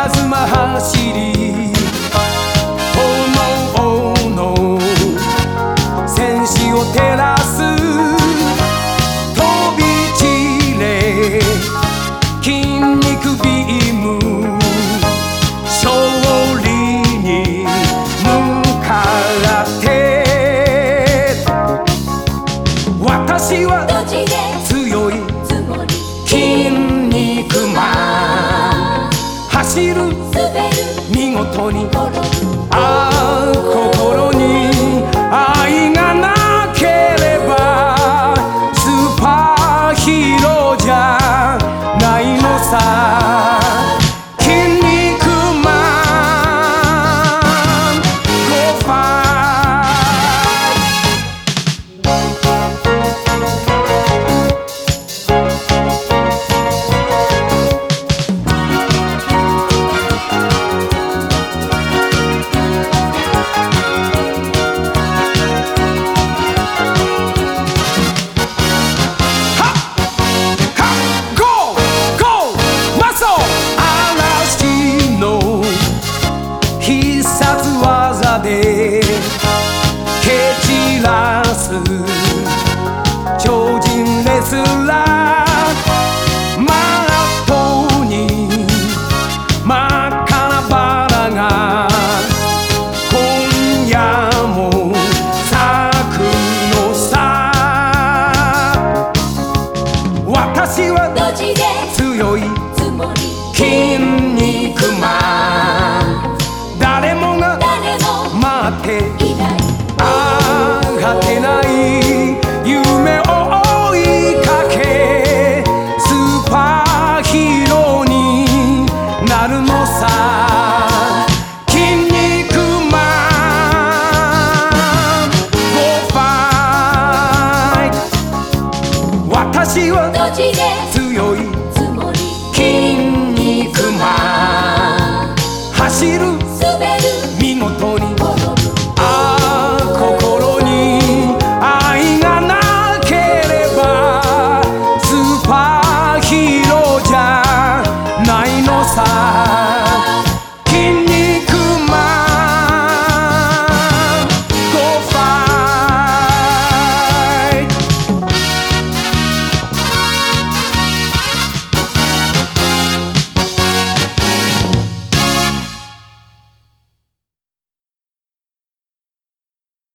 稲妻走り走る。見事にああ超人レスラーマラトンに真っ赤なバラが今夜も咲くのさ。私は強い。つもり私は強い筋肉マン。走る